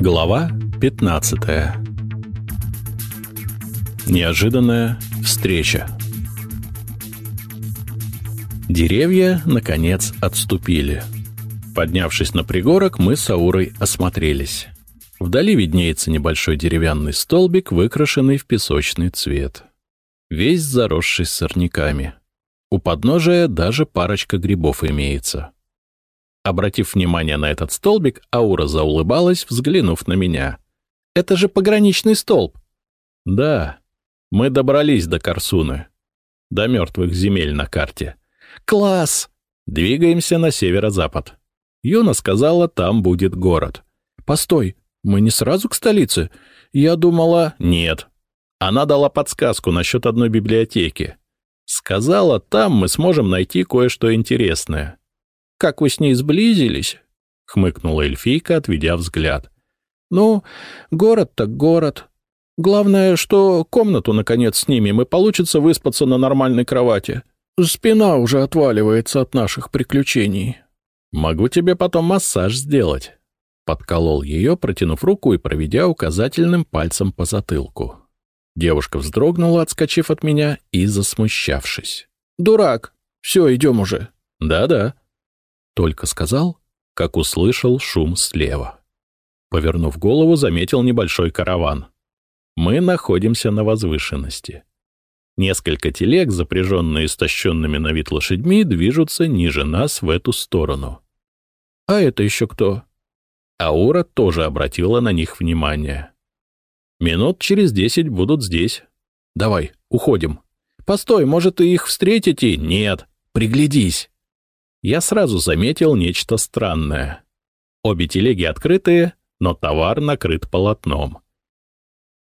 Глава 15 Неожиданная встреча Деревья, наконец, отступили. Поднявшись на пригорок, мы с Аурой осмотрелись. Вдали виднеется небольшой деревянный столбик, выкрашенный в песочный цвет. Весь заросший сорняками. У подножия даже парочка грибов имеется. Обратив внимание на этот столбик, Аура заулыбалась, взглянув на меня. «Это же пограничный столб!» «Да, мы добрались до Корсуны, до мертвых земель на карте». «Класс!» Двигаемся на северо-запад. Юна сказала, там будет город. «Постой, мы не сразу к столице? Я думала...» «Нет». Она дала подсказку насчет одной библиотеки. Сказала, там мы сможем найти кое-что интересное как вы с ней сблизились?» — хмыкнула эльфийка, отведя взгляд. «Ну, город так город. Главное, что комнату, наконец, снимем, и получится выспаться на нормальной кровати. Спина уже отваливается от наших приключений». «Могу тебе потом массаж сделать», — подколол ее, протянув руку и проведя указательным пальцем по затылку. Девушка вздрогнула, отскочив от меня и засмущавшись. «Дурак! Все, идем уже!» «Да-да», только сказал, как услышал шум слева. Повернув голову, заметил небольшой караван. Мы находимся на возвышенности. Несколько телег, запряженные истощенными на вид лошадьми, движутся ниже нас в эту сторону. А это еще кто? Аура тоже обратила на них внимание. Минут через десять будут здесь. Давай, уходим. Постой, может, и их встретите? Нет, приглядись я сразу заметил нечто странное. Обе телеги открытые, но товар накрыт полотном.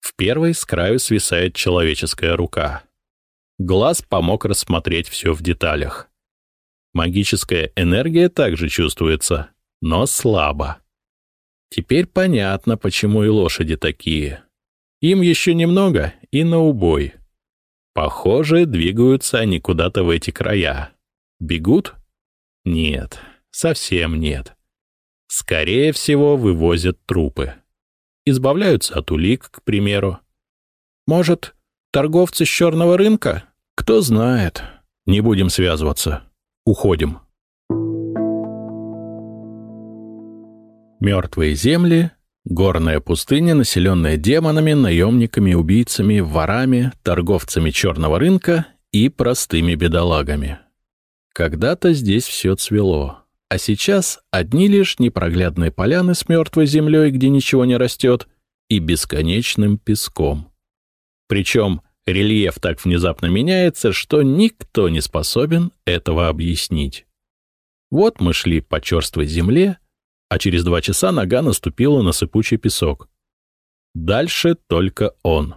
В первой с краю свисает человеческая рука. Глаз помог рассмотреть все в деталях. Магическая энергия также чувствуется, но слабо. Теперь понятно, почему и лошади такие. Им еще немного и на убой. Похоже, двигаются они куда-то в эти края. Бегут нет, совсем нет. Скорее всего, вывозят трупы. Избавляются от улик, к примеру. Может, торговцы с черного рынка? Кто знает. Не будем связываться. Уходим. Мертвые земли, горная пустыня, населенная демонами, наемниками, убийцами, ворами, торговцами черного рынка и простыми бедолагами. Когда-то здесь все цвело, а сейчас одни лишь непроглядные поляны с мертвой землей, где ничего не растет, и бесконечным песком. Причем рельеф так внезапно меняется, что никто не способен этого объяснить. Вот мы шли по черствой земле, а через два часа нога наступила на сыпучий песок. Дальше только он.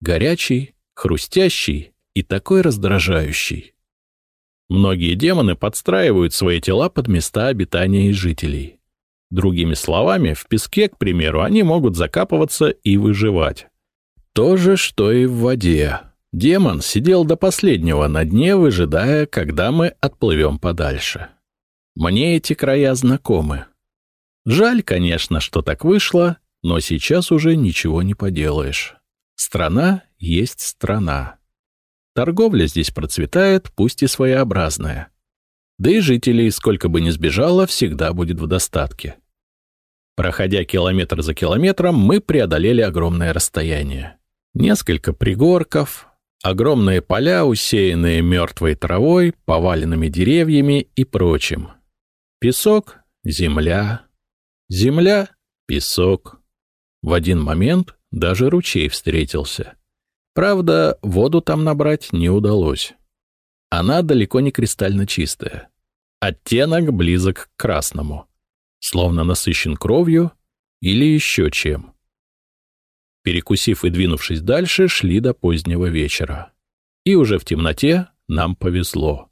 Горячий, хрустящий и такой раздражающий. Многие демоны подстраивают свои тела под места обитания жителей. Другими словами, в песке, к примеру, они могут закапываться и выживать. То же, что и в воде. Демон сидел до последнего на дне, выжидая, когда мы отплывем подальше. Мне эти края знакомы. Жаль, конечно, что так вышло, но сейчас уже ничего не поделаешь. Страна есть страна. Торговля здесь процветает, пусть и своеобразная. Да и жителей, сколько бы ни сбежало, всегда будет в достатке. Проходя километр за километром, мы преодолели огромное расстояние. Несколько пригорков, огромные поля, усеянные мертвой травой, поваленными деревьями и прочим. Песок, земля, земля, песок. В один момент даже ручей встретился. Правда, воду там набрать не удалось. Она далеко не кристально чистая. Оттенок близок к красному, словно насыщен кровью или еще чем. Перекусив и двинувшись дальше, шли до позднего вечера. И уже в темноте нам повезло.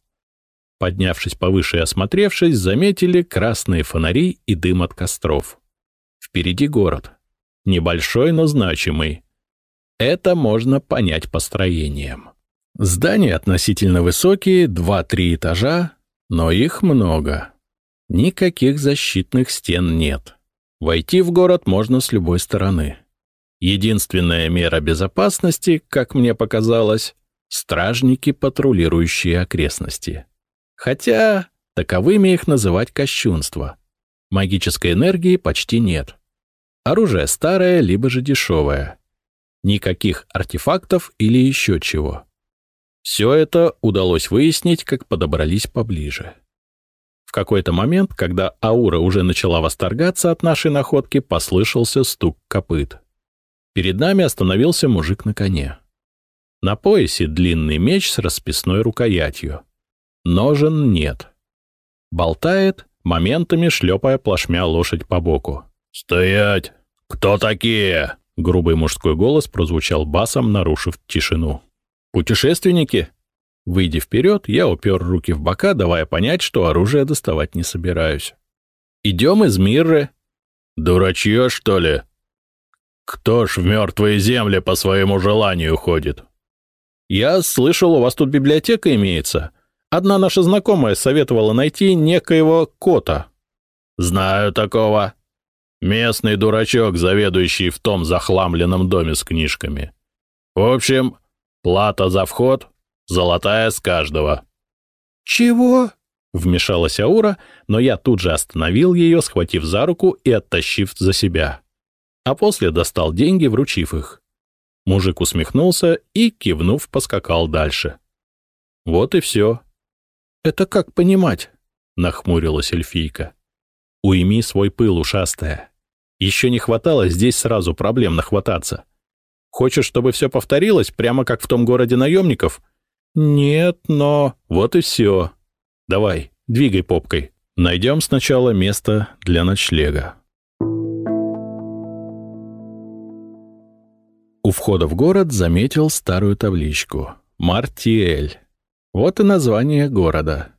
Поднявшись повыше и осмотревшись, заметили красные фонари и дым от костров. Впереди город. Небольшой, но значимый. Это можно понять по строениям. Здания относительно высокие, 2-3 этажа, но их много. Никаких защитных стен нет. Войти в город можно с любой стороны. Единственная мера безопасности, как мне показалось, стражники, патрулирующие окрестности. Хотя таковыми их называть кощунство. Магической энергии почти нет. Оружие старое, либо же дешевое. Никаких артефактов или еще чего. Все это удалось выяснить, как подобрались поближе. В какой-то момент, когда Аура уже начала восторгаться от нашей находки, послышался стук копыт. Перед нами остановился мужик на коне. На поясе длинный меч с расписной рукоятью. Ножен нет. Болтает, моментами шлепая плашмя лошадь по боку. «Стоять! Кто такие?» Грубый мужской голос прозвучал басом, нарушив тишину. «Путешественники?» Выйдя вперед, я упер руки в бока, давая понять, что оружие доставать не собираюсь. «Идем из Мирры». «Дурачье, что ли?» «Кто ж в мертвые земли по своему желанию ходит?» «Я слышал, у вас тут библиотека имеется. Одна наша знакомая советовала найти некоего кота». «Знаю такого. Местный дурачок, заведующий в том захламленном доме с книжками. В общем, плата за вход — золотая с каждого». «Чего?» — вмешалась Аура, но я тут же остановил ее, схватив за руку и оттащив за себя. А после достал деньги, вручив их. Мужик усмехнулся и, кивнув, поскакал дальше. Вот и все. «Это как понимать?» — нахмурилась эльфийка. «Уйми свой пыл, ушастая. Еще не хватало здесь сразу проблем нахвататься. Хочешь, чтобы все повторилось, прямо как в том городе наемников? Нет, но... Вот и все. Давай, двигай попкой. Найдем сначала место для ночлега». У входа в город заметил старую табличку «Мартиэль». Вот и название города.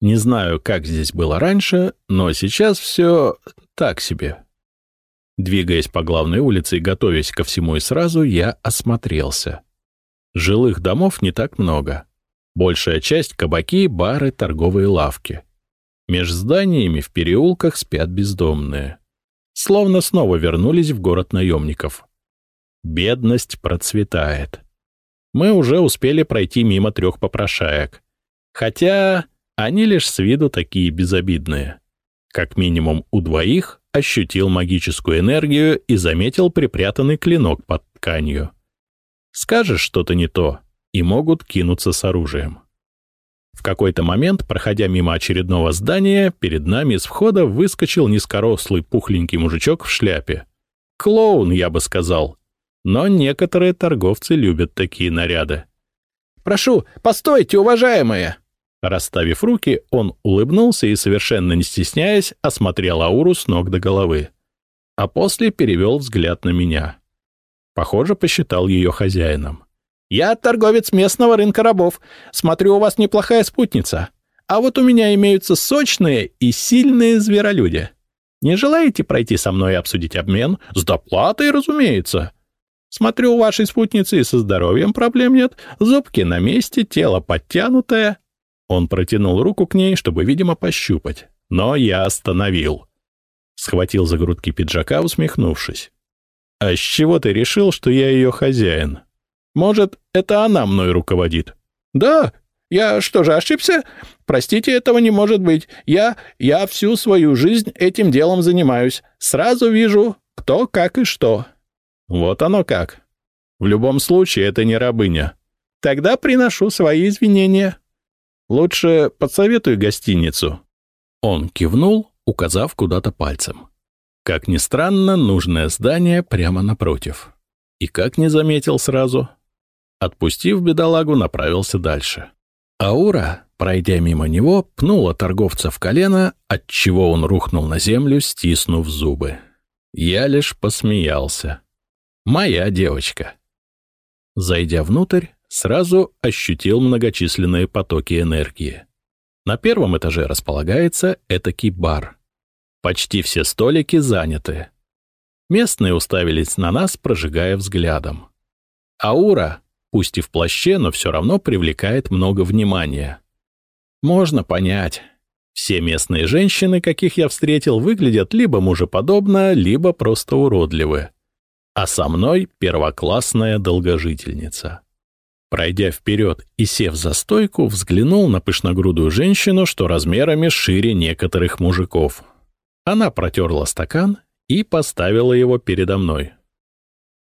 Не знаю, как здесь было раньше, но сейчас все так себе. Двигаясь по главной улице и готовясь ко всему и сразу, я осмотрелся. Жилых домов не так много. Большая часть — кабаки, бары, торговые лавки. Меж зданиями в переулках спят бездомные. Словно снова вернулись в город наемников. Бедность процветает. Мы уже успели пройти мимо трех попрошаек. Хотя они лишь с виду такие безобидные. Как минимум у двоих ощутил магическую энергию и заметил припрятанный клинок под тканью. Скажешь что-то не то, и могут кинуться с оружием. В какой-то момент, проходя мимо очередного здания, перед нами из входа выскочил низкорослый пухленький мужичок в шляпе. Клоун, я бы сказал, но некоторые торговцы любят такие наряды. «Прошу, постойте, уважаемые!» Расставив руки, он улыбнулся и, совершенно не стесняясь, осмотрел Ауру с ног до головы. А после перевел взгляд на меня. Похоже, посчитал ее хозяином. «Я торговец местного рынка рабов. Смотрю, у вас неплохая спутница. А вот у меня имеются сочные и сильные зверолюди. Не желаете пройти со мной и обсудить обмен? С доплатой, разумеется. Смотрю, у вашей спутницы и со здоровьем проблем нет. Зубки на месте, тело подтянутое. Он протянул руку к ней, чтобы, видимо, пощупать. Но я остановил. Схватил за грудки пиджака, усмехнувшись. «А с чего ты решил, что я ее хозяин? Может, это она мной руководит?» «Да, я что же, ошибся? Простите, этого не может быть. Я... я всю свою жизнь этим делом занимаюсь. Сразу вижу, кто, как и что». Вот оно как. В любом случае, это не рабыня. Тогда приношу свои извинения. Лучше подсоветуй гостиницу. Он кивнул, указав куда-то пальцем. Как ни странно, нужное здание прямо напротив. И как не заметил сразу. Отпустив бедолагу, направился дальше. Аура, пройдя мимо него, пнула торговца в колено, отчего он рухнул на землю, стиснув зубы. Я лишь посмеялся. Моя девочка. Зайдя внутрь, сразу ощутил многочисленные потоки энергии. На первом этаже располагается этакий бар. Почти все столики заняты. Местные уставились на нас, прожигая взглядом. Аура, пусть и в плаще, но все равно привлекает много внимания. Можно понять. Все местные женщины, каких я встретил, выглядят либо мужеподобно, либо просто уродливы. А со мной первоклассная долгожительница. Пройдя вперед и сев за стойку, взглянул на пышногрудую женщину, что размерами шире некоторых мужиков. Она протерла стакан и поставила его передо мной.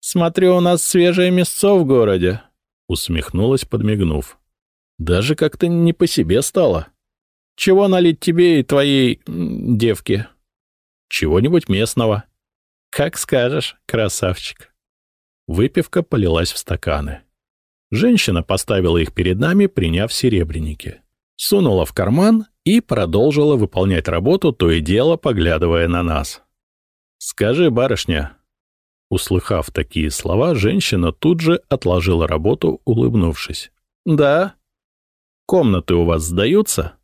«Смотрю, у нас свежее мясцо в городе», — усмехнулась, подмигнув. «Даже как-то не по себе стало. Чего налить тебе и твоей... девке?» «Чего-нибудь местного». «Как скажешь, красавчик». Выпивка полилась в стаканы. Женщина поставила их перед нами, приняв серебряники. Сунула в карман и продолжила выполнять работу, то и дело поглядывая на нас. «Скажи, барышня...» Услыхав такие слова, женщина тут же отложила работу, улыбнувшись. «Да. Комнаты у вас сдаются?»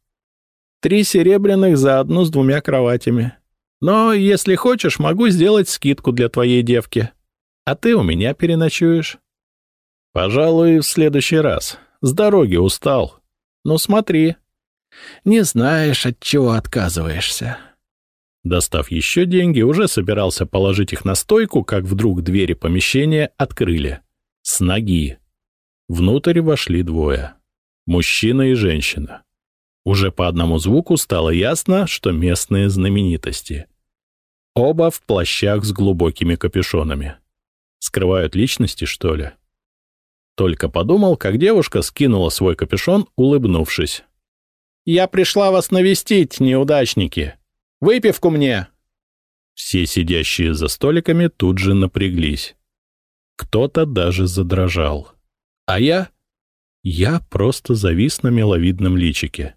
«Три серебряных за одну с двумя кроватями. Но, если хочешь, могу сделать скидку для твоей девки. А ты у меня переночуешь». «Пожалуй, в следующий раз. С дороги устал. Ну смотри. Не знаешь, от чего отказываешься». Достав еще деньги, уже собирался положить их на стойку, как вдруг двери помещения открыли. С ноги. Внутрь вошли двое. Мужчина и женщина. Уже по одному звуку стало ясно, что местные знаменитости. Оба в плащах с глубокими капюшонами. Скрывают личности, что ли? Только подумал, как девушка скинула свой капюшон, улыбнувшись. «Я пришла вас навестить, неудачники. Выпивку мне!» Все сидящие за столиками тут же напряглись. Кто-то даже задрожал. А я? Я просто завис на миловидном личике.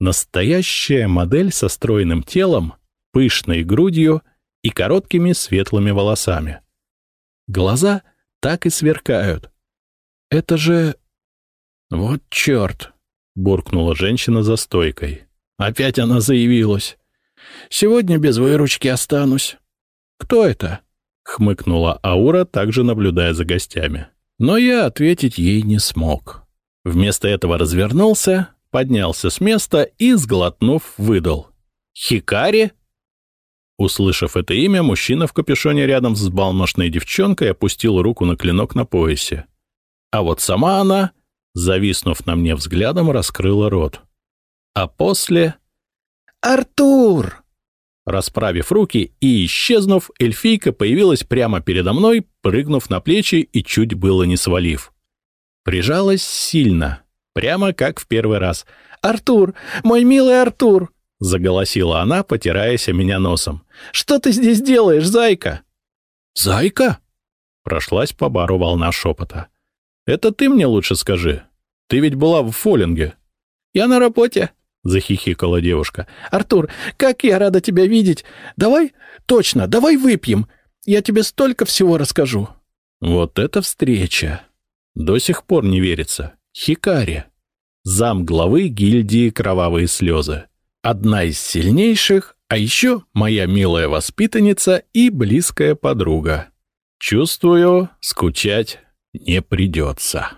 Настоящая модель со стройным телом, пышной грудью и короткими светлыми волосами. Глаза так и сверкают, это же... Вот черт! Буркнула женщина за стойкой. Опять она заявилась. Сегодня без выручки останусь. Кто это? Хмыкнула Аура, также наблюдая за гостями. Но я ответить ей не смог. Вместо этого развернулся, поднялся с места и, сглотнув, выдал. «Хикари?» Услышав это имя, мужчина в капюшоне рядом с балмошной девчонкой опустил руку на клинок на поясе. А вот сама она, зависнув на мне взглядом, раскрыла рот. А после... «Артур!» Расправив руки и исчезнув, эльфийка появилась прямо передо мной, прыгнув на плечи и чуть было не свалив. Прижалась сильно, прямо как в первый раз. «Артур! Мой милый Артур!» — заголосила она, потираясь о меня носом. «Что ты здесь делаешь, зайка?» «Зайка?» — прошлась по бару волна шепота. Это ты мне лучше скажи. Ты ведь была в Фоллинге. Я на работе, захихикала девушка. Артур, как я рада тебя видеть. Давай, точно, давай выпьем. Я тебе столько всего расскажу. Вот это встреча. До сих пор не верится. Хикари. Зам главы гильдии «Кровавые слезы». Одна из сильнейших, а еще моя милая воспитанница и близкая подруга. Чувствую, скучать не придется.